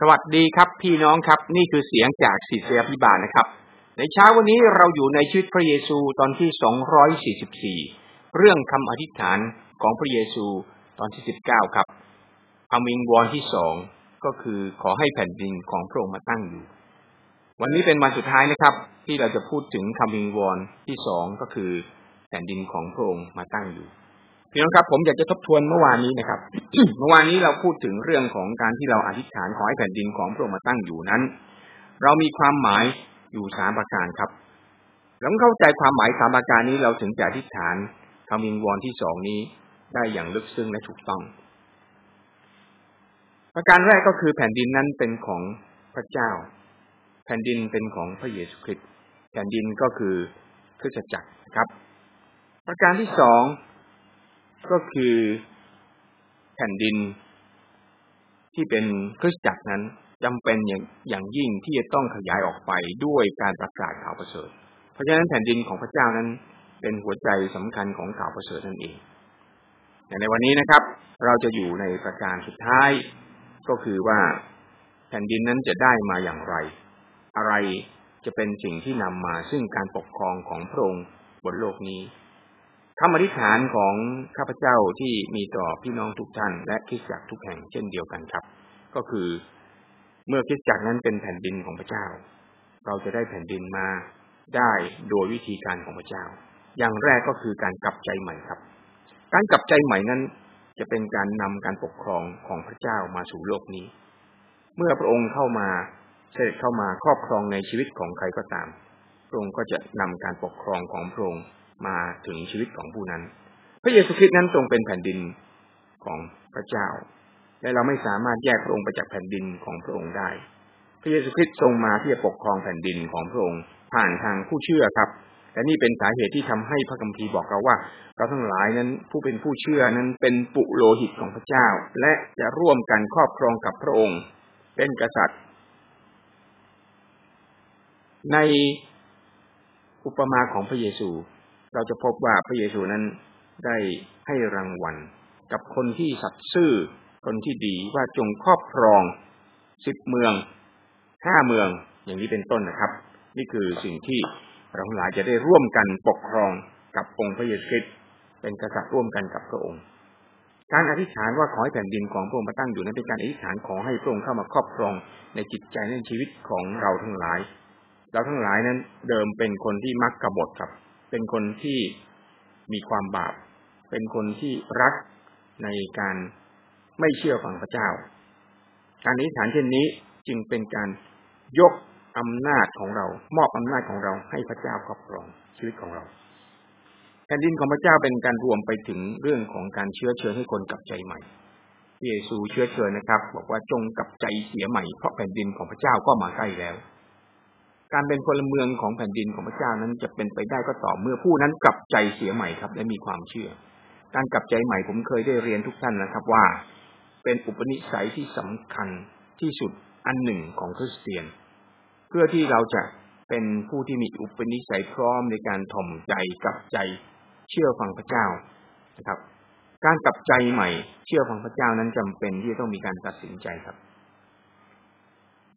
สวัสดีครับพี่น้องครับ นี่คือเสียงจากศิษยาพิบาลนะครับ ในเช้าวันนี้เราอยู่ในชีวิตพระเยซูตอนที่ 244 เรื่องคำอธิษฐานของพระเยซูตอนที่ 19 ครับอามิงวอนที่สองก็คือขอให้แผ่นดินของพระองค์มาตั้งอยู่ วันนี้เป็นวันสุดท้ายนะครับ ที่เราจะพูดถึงคำวิงวอนที่สองก็คือแผ่นดินของพระองค์มาตั้งอยู่ พี่น้องครับผมอยากจะทบทวนเมื่อวานนี้นะครับ เมื่อวานนี้เราพูดถึงเรื่องของการที่เราอธิษฐานขอให้แผ่นดินของพระองค์มาตั้งอยู่นั้น เรามีความหมายอยู่สามประการครับเราเข้าใจความหมายสามประการนี้เราถึงจะอธิษฐานคำวิงวอนที่สองนี้ได้อย่างลึกซึ้งและถูกต้อง ประการแรกก็คือแผ่นดินนั้นเป็นของพระเจ้า แผ่นดินเป็นของพระเยซูคริสต์แผ่นดินก็คือคริสตจักรครับ ประการที่สอง ก็คือแผ่นดินที่เป็นคริสตจักรนั้นจำเป็นอย่างอย่างยิ่งที่จะต้องขยายออกไปด้วยการประกาศข่าวประเสริฐ เพราะฉะนั้นแผ่นดินของพระเจ้านั้น เป็นหัวใจสำคัญของข่าวประเสริฐนั่นเองแต่ในวันนี้นะครับ เราจะอยู่ในประการสุดท้าย ก็คือว่าแผ่นดินนั้นจะได้มาอย่างไร อะไรจะเป็นสิ่งที่นำมาซึ่งการปกครองของพระองค์บนโลกนี้ คำอธิษฐานของข้าพเจ้าที่มีต่อพี่น้องทุกท่าน และคริสตจักรทุกแห่งเช่นเดียวกันครับ ก็คือเมื่อคริสตจักรนั้นเป็นแผ่นดินของพระเจ้า เราจะได้แผ่นดินมาได้โดยวิธีการของพระเจ้า อย่างแรกก็คือการกลับใจใหม่ครับ การกลับใจใหม่นั้น จะเป็นการนำการปกครองของพระเจ้ามาสู่โลกนี้ เมื่อพระองค์เข้ามาเสด็จเข้ามาครอบครองในชีวิตของใครก็ตามพระองค์ก็จะนำการปกครองของพระองค์ มาถึงชีวิตของผู้นั้น พระเยซูคริสต์นั้นทรงเป็นแผ่นดินของพระเจ้า และเราไม่สามารถแยกพระองค์ไปจากแผ่นดินของพระองค์ได้ พระเยซูคริสต์ทรงมาที่จะปกครองแผ่นดินของพระองค์ผ่านทางผู้เชื่อครับและนี่เป็นสาเหตุที่ทำให้พระคัมภีร์บอกเราว่า เราทั้งหลายนั้นผู้เป็นผู้เชื่อนั้นเป็นปุโรหิตของพระเจ้า และจะร่วมกันครอบครองกับพระองค์ เป็นกษัตริย์ ในอุปมาของพระเยซู เราจะพบว่าพระเยซูนั้นได้ให้รางวัล กับคนที่สัตย์ซื่อคนที่ดีว่าจงครอบครองสิบเมืองห้าเมือง อย่างนี้เป็นต้นนะครับ นี่คือสิ่งที่เราหลายจะได้ร่วมกันปกครองกับองค์พระเยซูคริสต์เป็นกษัตริย์ร่วมกันกับพระองค์ การอธิษฐานว่าขอให้แผ่นดินของพระองค์มาตั้งอยู่นั้นเป็นการอธิษฐานขอให้พระองค์เข้ามาครอบครองในจิตใจในชีวิตของเราทั้งหลาย เราทั้งหลายนั้นเดิมเป็นคนที่มักกบฏครับ เป็นคนที่มีความบาป เป็นคนที่รักในการไม่เชื่อฟังพระเจ้า การอธิษฐานเช่นนี้จึงเป็นการยกอำนาจของเรา มอบอำนาจของเราให้พระเจ้าครอบครองชีวิตของเราแผ่นดินของพระเจ้าเป็นการรวมไปถึงเรื่องของการเชื้อเชิญให้คนกลับใจใหม่เยซูเชื้อเชิญนะครับ บอกว่าจงกลับใจเสียใหม่เพราะแผ่นดินของพระเจ้าก็มาใกล้แล้ว การเป็นพลเมืองของแผ่นดินของพระเจ้านั้นจะเป็นไปได้ก็ต่อเมื่อผู้นั้นกลับใจเสียใหม่ครับ และมีความเชื่อ การกลับใจใหม่ผมเคยได้เรียนทุกท่านนะครับว่า เป็นอุปนิสัยที่สำคัญที่สุดอันหนึ่งของคริสเตียน เพื่อที่เราจะเป็นผู้ที่มีอุปนิสัยพร้อมในการถ่อมใจกลับใจเชื่อฟังพระเจ้านะครับ การกลับใจใหม่ เชื่อฟังพระเจ้านั้นจำเป็นที่จะต้องมีการตัดสินใจครับ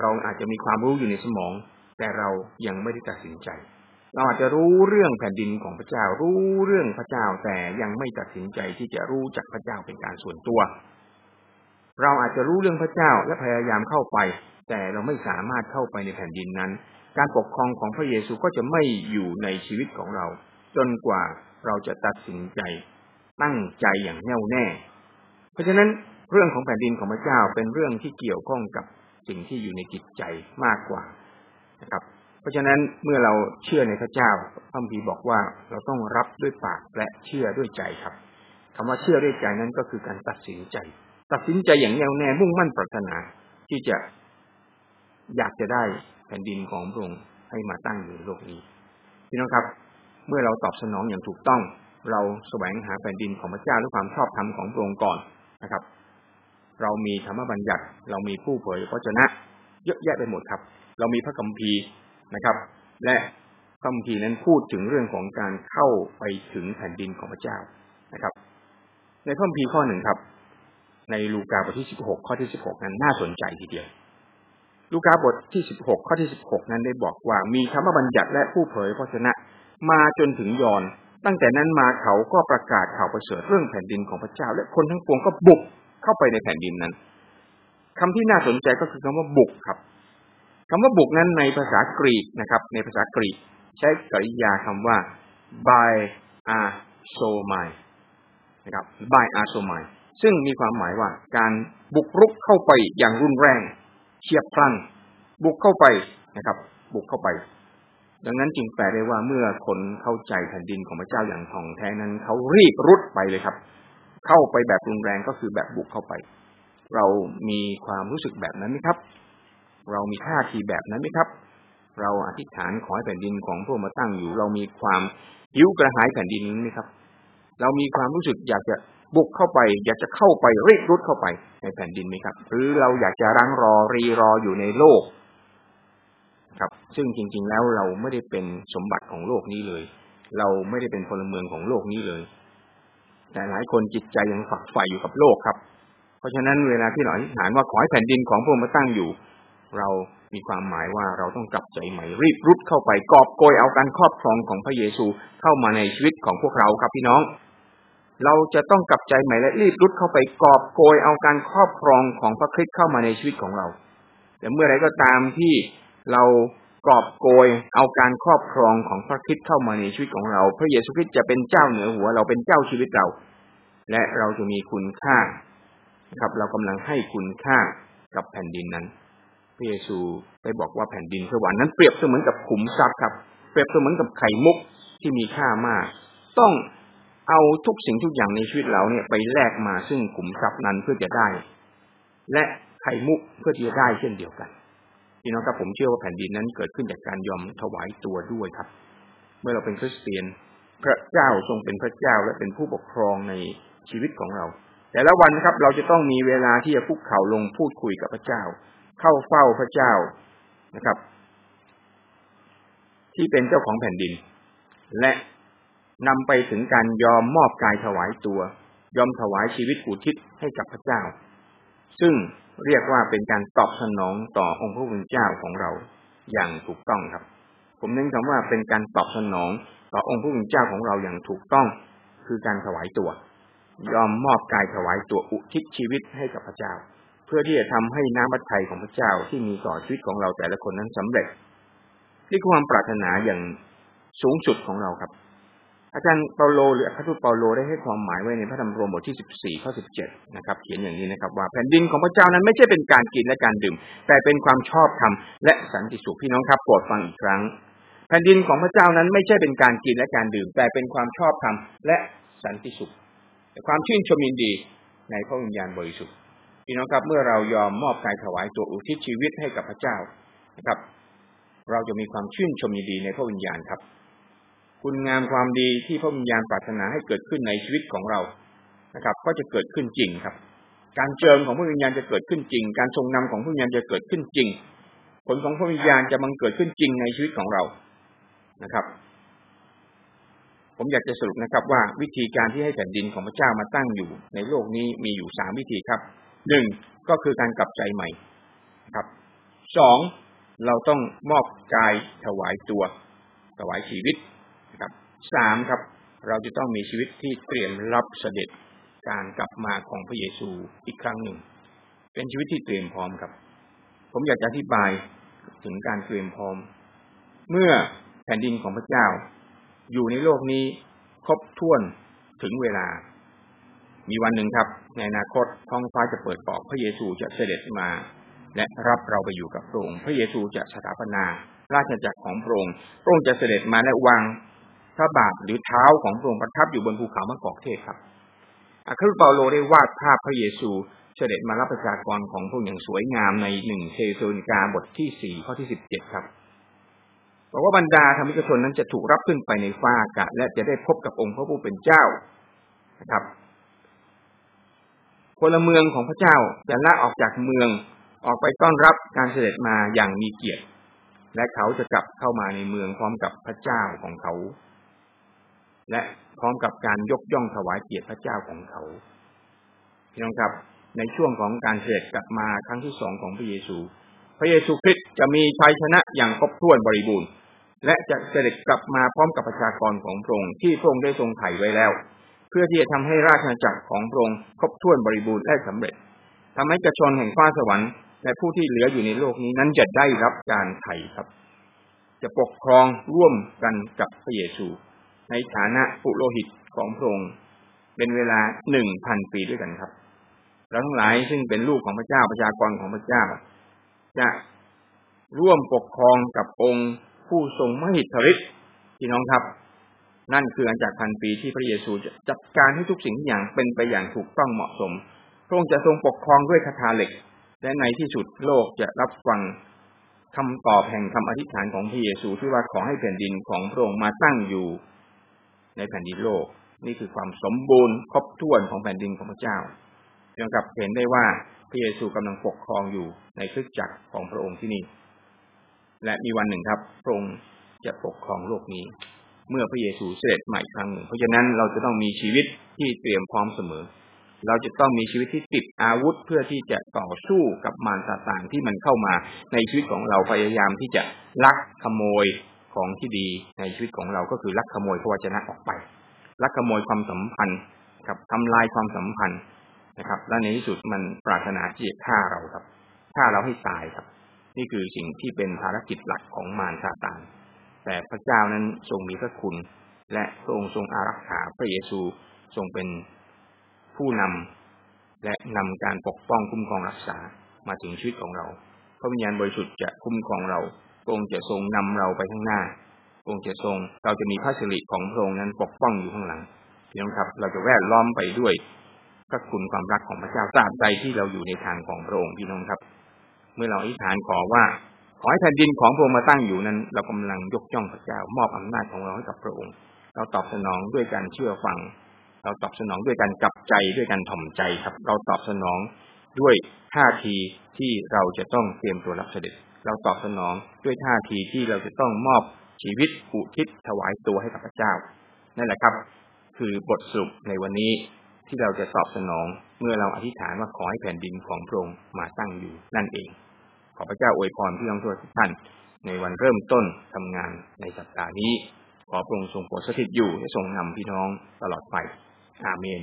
เราอาจจะมีความรู้อยู่ในสมอง แต่เรายังไม่ได้ตัดสินใจ เราอาจจะรู้เรื่องแผ่นดินของพระเจ้า รู้เรื่องพระเจ้าแต่ยังไม่ตัดสินใจที่จะรู้จักพระเจ้าเป็นการส่วนตัว เราอาจจะรู้เรื่องพระเจ้าและพยายามเข้าไป แต่เราไม่สามารถเข้าไปในแผ่นดินนั้น การปกครองของพระเยซูก็จะไม่อยู่ในชีวิตของเรา จนกว่าเราจะตัดสินใจตั้งใจอย่างแน่วแน่ เพราะฉะนั้นเรื่องของแผ่นดินของพระเจ้าเป็นเรื่องที่เกี่ยวข้องกับสิ่งที่อยู่ในจิตใจมากกว่า นะครับ เพราะฉะนั้นเมื่อเราเชื่อในพระเจ้าพระคัมภีบอกว่าเราต้องรับด้วยปากและเชื่อด้วยใจครับคำว่าเชื่อด้วยใจนั้นก็คือการตัดสินใจ ตัดสินใจอย่างแน่วแน่มุ่งมั่นปรารถนาที่จะอยากจะได้แผ่นดินของพระองค์ให้มาตั้งอยู่ในโลกนี้พี่น้องครับ เมื่อเราตอบสนองอย่างถูกต้อง เราแสวงหาแผ่นดินของพระเจ้าด้วยความชอบธรรมของพระองค์ก่อนนะครับ เรามีธรรมบัญญัติ เรามีผู้เผยพระชนะ เยอะแยะไปหมดครับ เรามีพระคัมภีร์นะครับ และพระคัมภีร์นั้นพูดถึงเรื่องของการเข้าไปถึงแผ่นดินของพระเจ้านะครับ ในพระคัมภีร์ข้อหนึ่งครับ ในลูกาบทที่สิบหกข้อที่สิบหกนั้นน่าสนใจทีเดียว ลูกาบทที่สิบหกข้อที่สิบหกนั้นได้บอกว่ามีธรรมบัญญัติและผู้เผยพระชนะมาจนถึงยอนตั้งแต่นั้นมาเขาก็ประกาศข่าวประเสริฐเรื่องแผ่นดินของพระเจ้า และคนทั้งปวงก็บุกเข้าไปในแผ่นดินนั้นคำที่น่าสนใจก็คือคำว่าบุกครับ คำว่าบุกนั้นในภาษากรีกนะครับ ในภาษากรีก ใช้กริยาคำว่า by a s o m i นะครับ by a s o m i ซึ่งมีความหมายว่าการบุกรุกเข้าไปอย่างรุนแรงเฉียบพลัน บุกเข้าไปนะครับ บุกเข้าไป ดังนั้นจึงแปลได้ว่าเมื่อคนเข้าใจแผ่นดินของพระเจ้าอย่างท่องแท้นั้นเขารีบรุดไปเลยครับ เข้าไปแบบรุนแรงก็คือแบบบุกเข้าไป เรามีความรู้สึกแบบนั้นไหมครับ เรามีท่าทีแบบนั้นไหมครับ เราอธิษฐานขอให้แผ่นดินของพระมาตั้งอยู่ เรามีความหิวกระหายแผ่นดินนี้ไหมครับ เรามีความรู้สึกอยากจะบุกเข้าไป อยากจะเข้าไปรีบรุดเข้าไปในแผ่นดินไหมครับ หรือเราอยากจะรังรอรีรออยู่ในโลก ครับ ซึ่งจริง ๆ แล้วเราไม่ได้เป็นสมบัติของโลกนี้เลย เราไม่ได้เป็นพลเมืองของโลกนี้เลย แต่หลายคนจิตใจยังฝักใฝ่อยู่กับโลกครับ เพราะฉะนั้นเวลาที่เราอธิษฐานว่าขอให้แผ่นดินของพระองค์มาตั้งอยู่ เรามีความหมายว่าเราต้องกลับใจใหม่รีบรุดเข้าไปกอบโกยเอาการครอบครองของพระเยซูเข้ามาในชีวิตของพวกเราครับพี่น้อง เราจะต้องกลับใจใหม่และรีบรุดเข้าไปกอบโกยเอาการครอบครองของพระคริสต์เข้ามาในชีวิตของเรา แต่เมื่อไรก็ตามที่เรากอบโกยเอาการครอบครองของพระคริสต์เข้ามาในชีวิตของเรา พระเยซูคริสต์จะเป็นเจ้าเหนือหัวเราเป็นเจ้าชีวิตเรา และเราจะมีคุณค่าครับ เรากำลังให้คุณค่ากับแผ่นดินนั้น ระเยซูได้บอกว่าแผ่นดินสวรรค์นั้นเปรียบเสมือนกับขุมทรัพย์ครับ เปรียบเสมือนกับไข่มุกที่มีค่ามาก ต้องเอาทุกสิ่งทุกอย่างในชีวิตเราเนี่ยไปแลกมาซึ่งขุมทรัพย์นั้นเพื่อจะได้ และไข่มุกเพื่อที่จะได้เช่นเดียวกันพี่น้องครับผมเชื่อว่าแผ่นดินนั้นเกิดขึ้นจากการยอมถวายตัวด้วยครับ เมื่อเราเป็นคริสเตียน พระเจ้าทรงเป็นพระเจ้าและเป็นผู้ปกครองในชีวิตของเรา แต่ละวันนะครับเราจะต้องมีเวลาที่จะคุกเข่าลงพูดคุยกับพระเจ้า เข้าเฝ้าพระเจ้านะครับ ที่เป็นเจ้าของแผ่นดิน และนำไปถึงการยอมมอบกายถวายตัว ยอมถวายชีวิตอุทิศให้กับพระเจ้า ซึ่งเรียกว่าเป็นการตอบสนองต่อองค์พระผู้เป็นเจ้าของเราอย่างถูกต้องครับ ผมเน้นคำว่าเป็นการตอบสนองต่อองค์พระผู้เป็นเจ้าของเราอย่างถูกต้อง คือการถวายตัว ยอมมอบกายถวายตัวอุทิศชีวิตให้กับพระเจ้า พื่อที่จะทำให้น้ำพระทัยของพระเจ้าที่มีต่อชีวิตของเราแต่ละคนนั้นสำเร็จนี่ความปรารถนาอย่างสูงสุดของเราครับ อาจารย์เปาโลหรือพระทูตเปาโลได้ให้ความหมายไว้ในพระธรรมโรมบทที่สิบสี่ข้อสิบเจ็ดนะครับ เขียนอย่างนี้นะครับ ว่าแผ่นดินของพระเจ้านั้นไม่ใช่เป็นการกินและการดื่ม แต่เป็นความชอบธรรมและสันติสุขพี่น้องครับโปรดฟังอีกครั้ง แผ่นดินของพระเจ้านั้นไม่ใช่เป็นการกินและการดื่ม แต่เป็นความชอบธรรมและสันติสุข ความชื่นชมยินดีในพระวิญญาณบริสุทธิ์ พี่น้องครับ เมื่อเรายอมมอบกายถวายตัวอุทิศชีวิตให้กับพระเจ้านะครับ เราจะมีความชื่นชมยินดีในพระวิญญาณครับ คุณงามความดีที่พระวิญญาณปรารถนาให้เกิดขึ้นในชีวิตของเรานะครับ ก็จะเกิดขึ้นจริงครับ การเจิมของพระวิญญาณจะเกิดขึ้นจริง การทรงนำของพระวิญญาณจะเกิดขึ้นจริง ผลของพระวิญญาณจะบังเกิดขึ้นจริงในชีวิตของเรานะครับผมอยากจะสรุปนะครับว่าวิธีการที่ให้แผ่นดินของพระเจ้ามาตั้งอยู่ในโลกนี้มีอยู่สามวิธีครับ หนึ่งก็คือการกลับใจใหม่ครับสองเราต้องมอบกายถวายตัว ถวายชีวิตครับสามครับ เราจะต้องมีชีวิตที่เตรียมรับเสด็จการกลับมาของพระเยซูอีกครั้งหนึ่ง เป็นชีวิตที่เตรียมพร้อมครับ ผมอยากจะอธิบายถึงการเตรียมพร้อม เมื่อแผ่นดินของพระเจ้า อยู่ในโลกนี้ครบถ้วนถึงเวลา มีวันหนึ่งครับ ในอนาคตท้องฟ้าจะเปิดออกพระเยซูจะเสด็จมา และรับเราไปอยู่กับพระองค์พระเยซูจะสถาปนา ราชจักรของพระองค์พระองค์จะเสด็จมาและวางพระบาทหรือเท้าของพระองค์ประทับอยู่บนภูเขามะกอกเทศครับอัครเปาโลได้วาดภาพพระเยซูเสด็จมารับประชากรของพระองค์อย่างสวยงามในหนึ่งเทโซนิกาบทที่สี่ข้อที่สิบเจ็ดครับบอกว่าบรรดาธรรมิกชนนั้นจะถูกรับขึ้นไปในฟ้าอากาศและจะได้พบกับองค์พระผู้เป็นเจ้านะครับ พลเมืองของพระเจ้าจะละออกจากเมืองออกไปต้อนรับการเสด็จมาอย่างมีเกียรติ และเขาจะกลับเข้ามาในเมืองพร้อมกับพระเจ้าของเขา และพร้อมกับการยกย่องถวายเกียรติพระเจ้าของเขาพี่น้องครับในช่วงของการเสด็จกลับมาครั้งที่สองของพระเยซู พระเยซูคริสต์จะมีชัยชนะอย่างครบถ้วนบริบูรณ์ และจะเสด็จกลับมาพร้อมกับประชากรของพระองค์ที่พระองค์ได้ทรงไถ่ไว้แล้ว เพื่อที่จะทำให้ราชอาณาจักรของพระองค์ครบถ้วนบริบูรณ์และสำเร็จทำให้กระชนแห่งฟ้าสวรรค์และผู้ที่เหลืออยู่ในโลกนี้นั้นจะได้รับการไถ่ครับ จะปกครองร่วมกันกับพระเยซู ในฐานะปุโรหิตของพระองค์เป็นเวลาหนึ่งพันปีด้วยกันครับเราทั้งหลายซึ่งเป็นลูกของพระเจ้าประชากรของพระเจ้า จะร่วมปกครองกับองค์ผู้ทรงมหิทธิฤทธิ์พี่น้องครับ นั่นคืออาจากพันปีที่พระเยซูจะจัดการให้ทุกสิ่งทุกอย่างเป็นไปอย่างถูกต้องเหมาะสม พระองค์จะทรงปกครองด้วยคาถาเหล็ก และในที่สุดโลกจะรับฟังคำตอบแห่งคำอธิษฐานของพระเยซูที่ว่าขอให้แผ่นดินของพระองค์มาตั้งอยู่ ในแผ่นดินโลก นี่คือความสมบูรณ์ครบถ้วนของแผ่นดินของพระเจ้าเพียงกับเห็นได้ว่าพระเยซูกำลังปกครองอยู่ในคริสตจักรของพระองค์ที่นี่ และมีวันหนึ่งครับพระองค์จะปกครองโลกนี้ เมื่อพระเยซูเสด็จใหม่ครั้งหนึ่ง เพราะฉะนั้นเราจะต้องมีชีวิตที่เตรียมพร้อมเสมอ เราจะต้องมีชีวิตที่ติดอาวุธเพื่อที่จะต่อสู้กับมารซาตานที่มันเข้ามาในชีวิตของเราพยายามที่จะลักขโมยของที่ดีในชีวิตของเราก็คือลักขโมยพระวจนะออกไปลักขโมยความสัมพันธ์กับทำลายความสัมพันธ์นะครับ และในที่สุดมันปรารถนาที่จะฆ่าเราครับฆ่าเราให้ตายครับ นี่คือสิ่งที่เป็นภารกิจหลักของมารซาตาน แต่พระเจ้านั้นทรงมีพระคุณ และทรงทรงอารักขาพระเยซูทรงเป็นผู้นำและนำการปกป้องคุ้มครองรักษามาถึงชีวิตของเรา พระวิญญาณบริสุทธิ์จะคุ้มครองเราพระองค์จะทรงนำเราไปข้างหน้าพระองค์จะทรง เราจะมีพระสิริของพระองค์นั้นปกป้องอยู่ข้างหลังพี่น้องครับ เราจะแวดล้อมไปด้วยพระคุณความรักของพระเจ้าตราบใดที่เราอยู่ในทางของพระองค์พี่น้องครับ เมื่อเราอธิษฐานขอว่า ขอให้แผ่นดินของพระองค์มาตั้งอยู่นั้น เรากำลังยกย่องพระเจ้ามอบอำนาจของเราให้กับพระองค์ เราตอบสนองด้วยการเชื่อฟัง เราตอบสนองด้วยการกลับใจด้วยการถ่อมใจครับ เราตอบสนองด้วยท่าทีที่เราจะต้องเตรียมตัวรับเสด็จ เราตอบสนองด้วยท่าทีที่เราจะต้องมอบชีวิตอุทิศถวายตัวให้กับพระเจ้า นั่นแหละครับ คือบทสรุปในวันนี้ที่เราจะตอบสนองเมื่อเราอธิษฐานว่าขอให้แผ่นดินของพระองค์มาตั้งอยู่นั่นเอง ขอพระเจ้าอวยพรพี่น้องทุกท่าน ในวันเริ่มต้นทำงานในสัปดาห์นี้ ขอพระองค์ทรงโปรดสถิตอยู่และทรงนำพี่น้องตลอดไป อาเมน